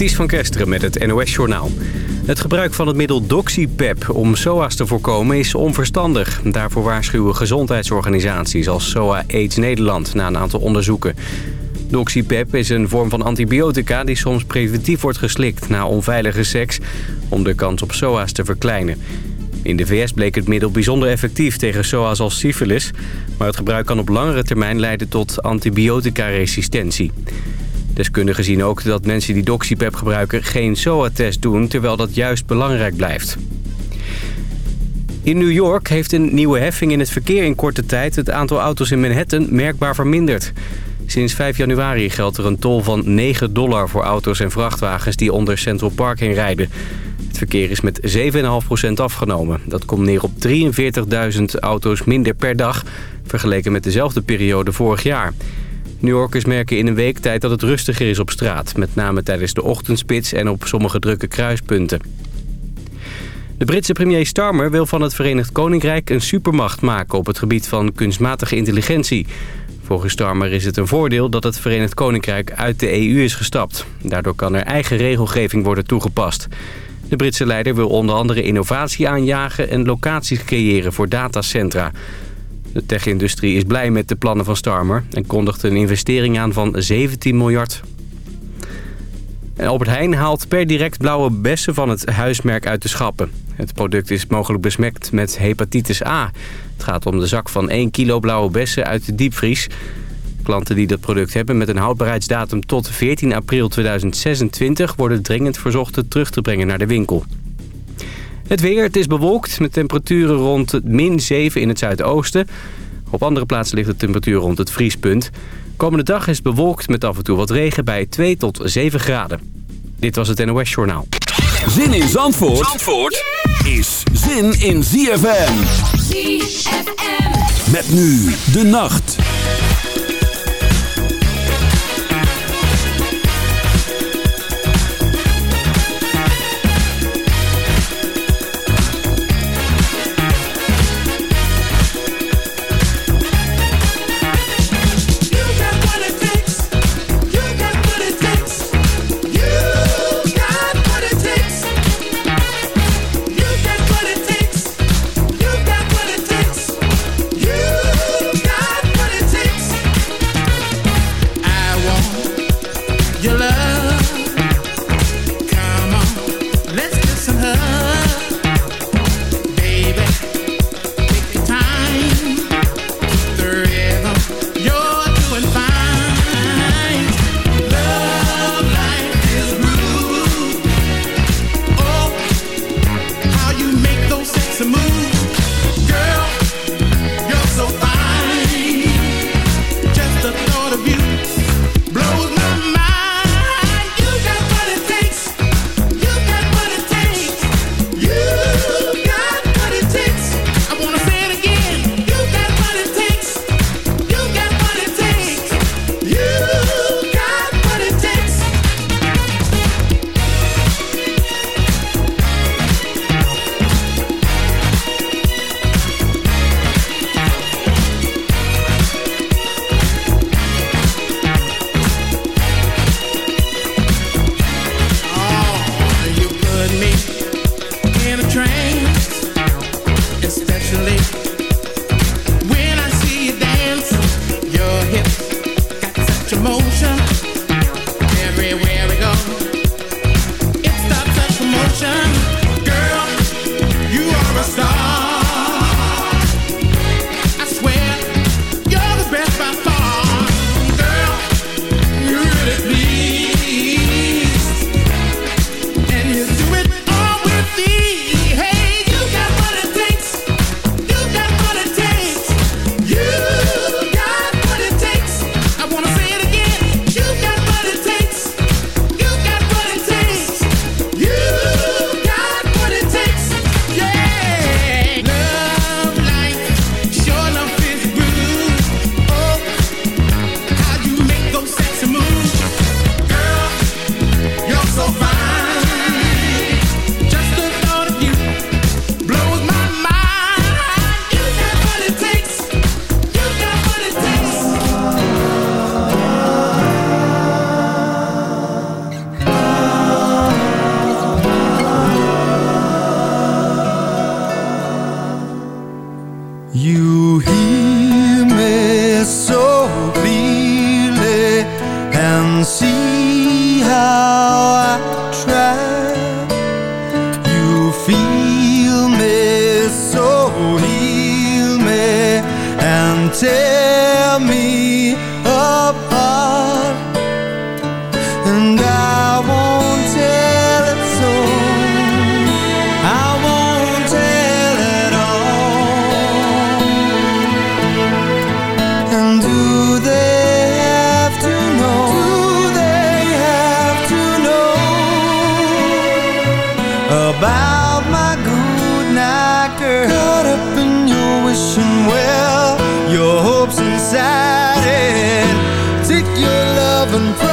Ties van Kesteren met het NOS-journaal. Het gebruik van het middel Doxypep om SOA's te voorkomen is onverstandig. Daarvoor waarschuwen gezondheidsorganisaties als SOA AIDS Nederland na een aantal onderzoeken. Doxypep is een vorm van antibiotica die soms preventief wordt geslikt na onveilige seks... om de kans op SOA's te verkleinen. In de VS bleek het middel bijzonder effectief tegen SOA's als syfilis... maar het gebruik kan op langere termijn leiden tot antibiotica-resistentie. Deskundigen zien ook dat mensen die Doxypep gebruiken geen SOA-test doen... terwijl dat juist belangrijk blijft. In New York heeft een nieuwe heffing in het verkeer in korte tijd... het aantal auto's in Manhattan merkbaar verminderd. Sinds 5 januari geldt er een tol van 9 dollar voor auto's en vrachtwagens... die onder Central Park heen rijden. Het verkeer is met 7,5% afgenomen. Dat komt neer op 43.000 auto's minder per dag... vergeleken met dezelfde periode vorig jaar... New Yorkers merken in een week tijd dat het rustiger is op straat. Met name tijdens de ochtendspits en op sommige drukke kruispunten. De Britse premier Starmer wil van het Verenigd Koninkrijk een supermacht maken op het gebied van kunstmatige intelligentie. Volgens Starmer is het een voordeel dat het Verenigd Koninkrijk uit de EU is gestapt. Daardoor kan er eigen regelgeving worden toegepast. De Britse leider wil onder andere innovatie aanjagen en locaties creëren voor datacentra. De tech-industrie is blij met de plannen van Starmer... en kondigt een investering aan van 17 miljard. En Albert Heijn haalt per direct blauwe bessen van het huismerk uit de schappen. Het product is mogelijk besmekt met hepatitis A. Het gaat om de zak van 1 kilo blauwe bessen uit de diepvries. Klanten die dat product hebben met een houdbaarheidsdatum tot 14 april 2026... worden dringend verzocht het terug te brengen naar de winkel. Het weer, het is bewolkt met temperaturen rond min 7 in het zuidoosten. Op andere plaatsen ligt de temperatuur rond het vriespunt. Komende dag is het bewolkt met af en toe wat regen bij 2 tot 7 graden. Dit was het NOS Journaal. Zin in Zandvoort, Zandvoort is zin in ZFM. ZFM. Met nu de nacht. wishing well. Your hopes inside it. Take your love and pray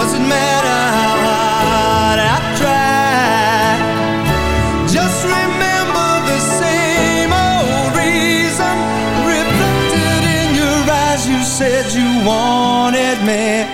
Doesn't matter how hard I try. Just remember the same old reason Reflected in your eyes. You said you wanted me.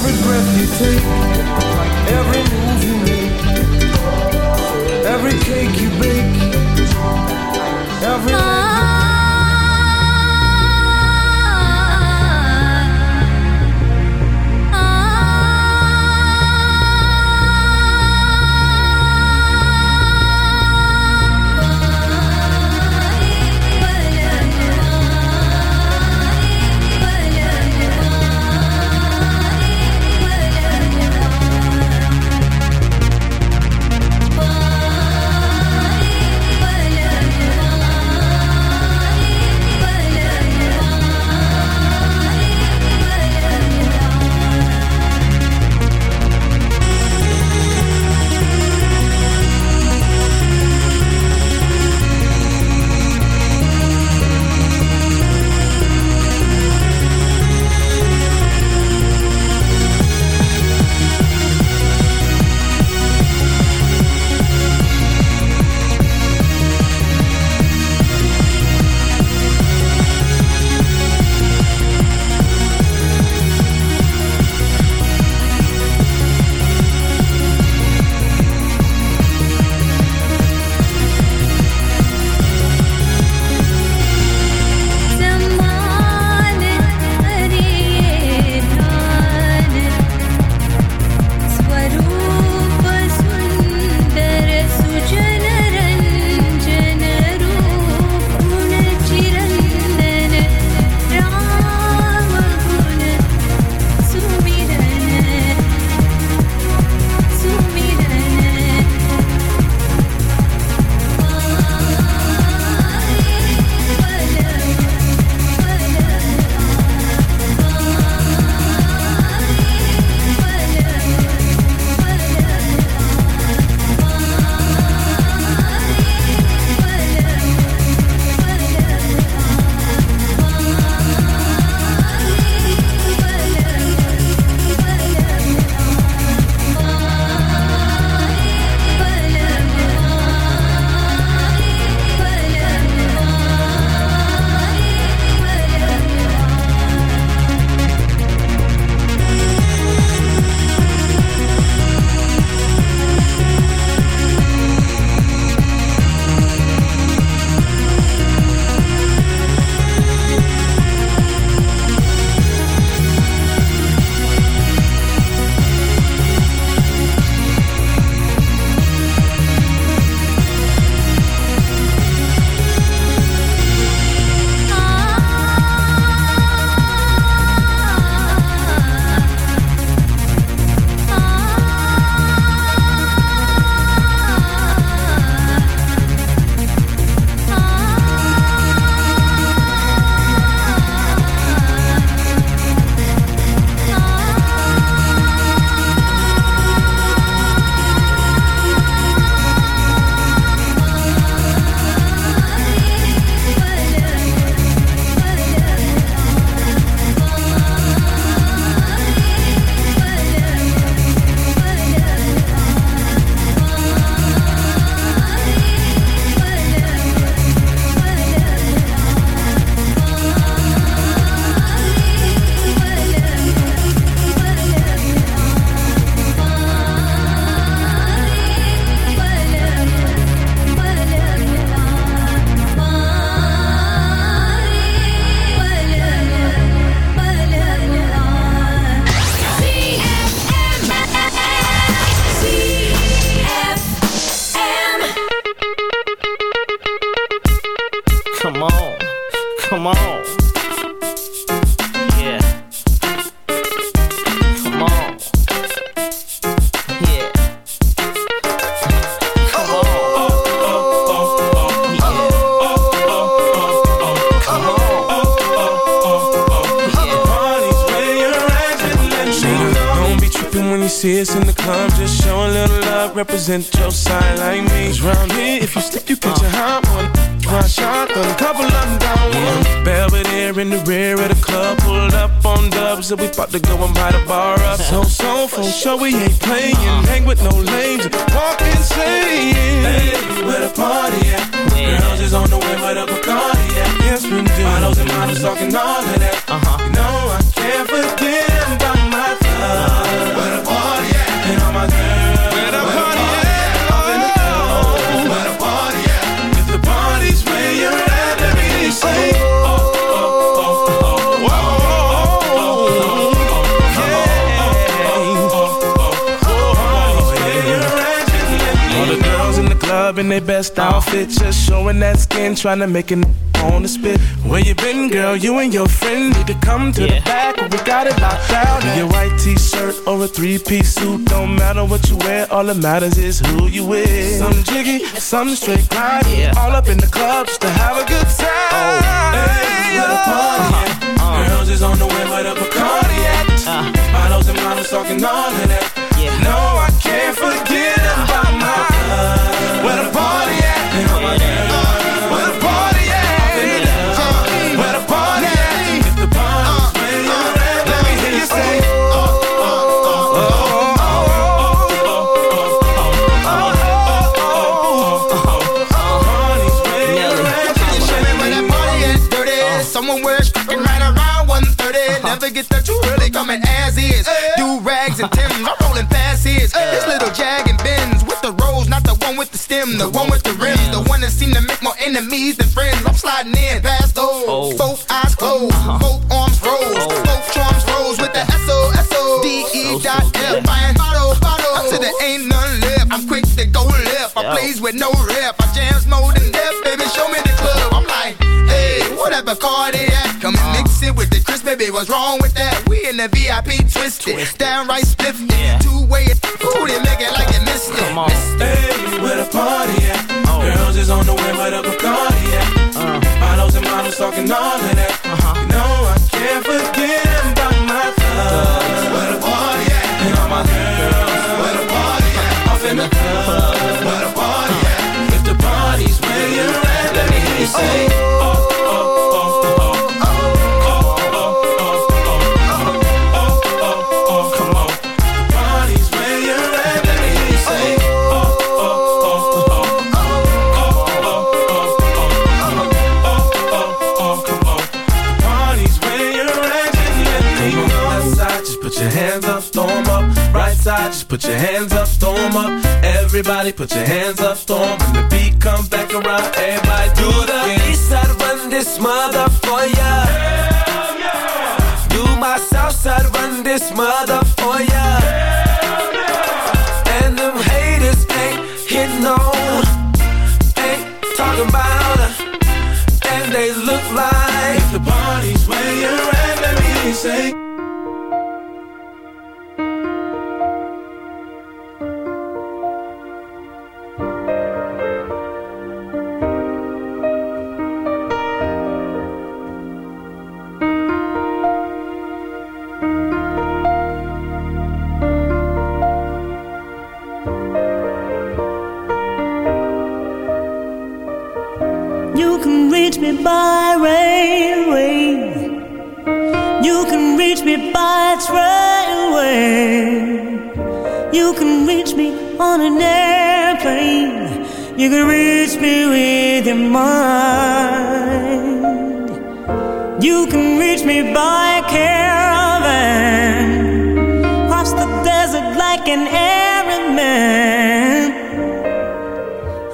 Every breath you take, every move you make, every cake you bake, every. Their best outfit, just showing that skin, trying to make it on the spit. Where you been, girl? You and your friend need to come to the back. We got it locked down. In your white t-shirt or a three-piece suit, don't matter what you wear. All that matters is who you with. Some jiggy, some straight grind. All up in the club just to have a good time. Oh, hey, where the uh-huh. party at? Girls is on the way, where the Bacardi at? Uh-huh. Models and models talking all of that. No, I can't forget is. Do rags and Timbs, I'm rolling past his. This little Jag and Benz with the rose, not the one with the stem, the one with the rims, the one that seem to make more enemies than friends. I'm sliding in past those. Oh. Both eyes closed, uh-huh. both arms rose, oh. both charms rose with the S O S O D E dot F. Buying bottle, bottle. Up to there ain't none left. I'm quick to go left. I plays with no rep. I jams more than death, baby. Show me the club. I'm like, hey, whatever car baby. What's wrong with that? We in the VIP twisted, downright spiffy. Two way, ooh, they make it like you missed it. Hey, where the party at? Oh. Girls is on the way, where the Bacardi at? Uh. Models and models talking all of that. Put your hands up, storm up. Everybody put your hands up, storm. When the beat comes back around, everybody do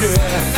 yeah.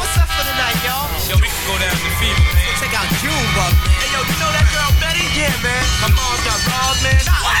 go down to the fever, man. Check out Junebug, man. Hey, yo, you know that girl Betty? Yeah, man. My mom got robbed, man. What?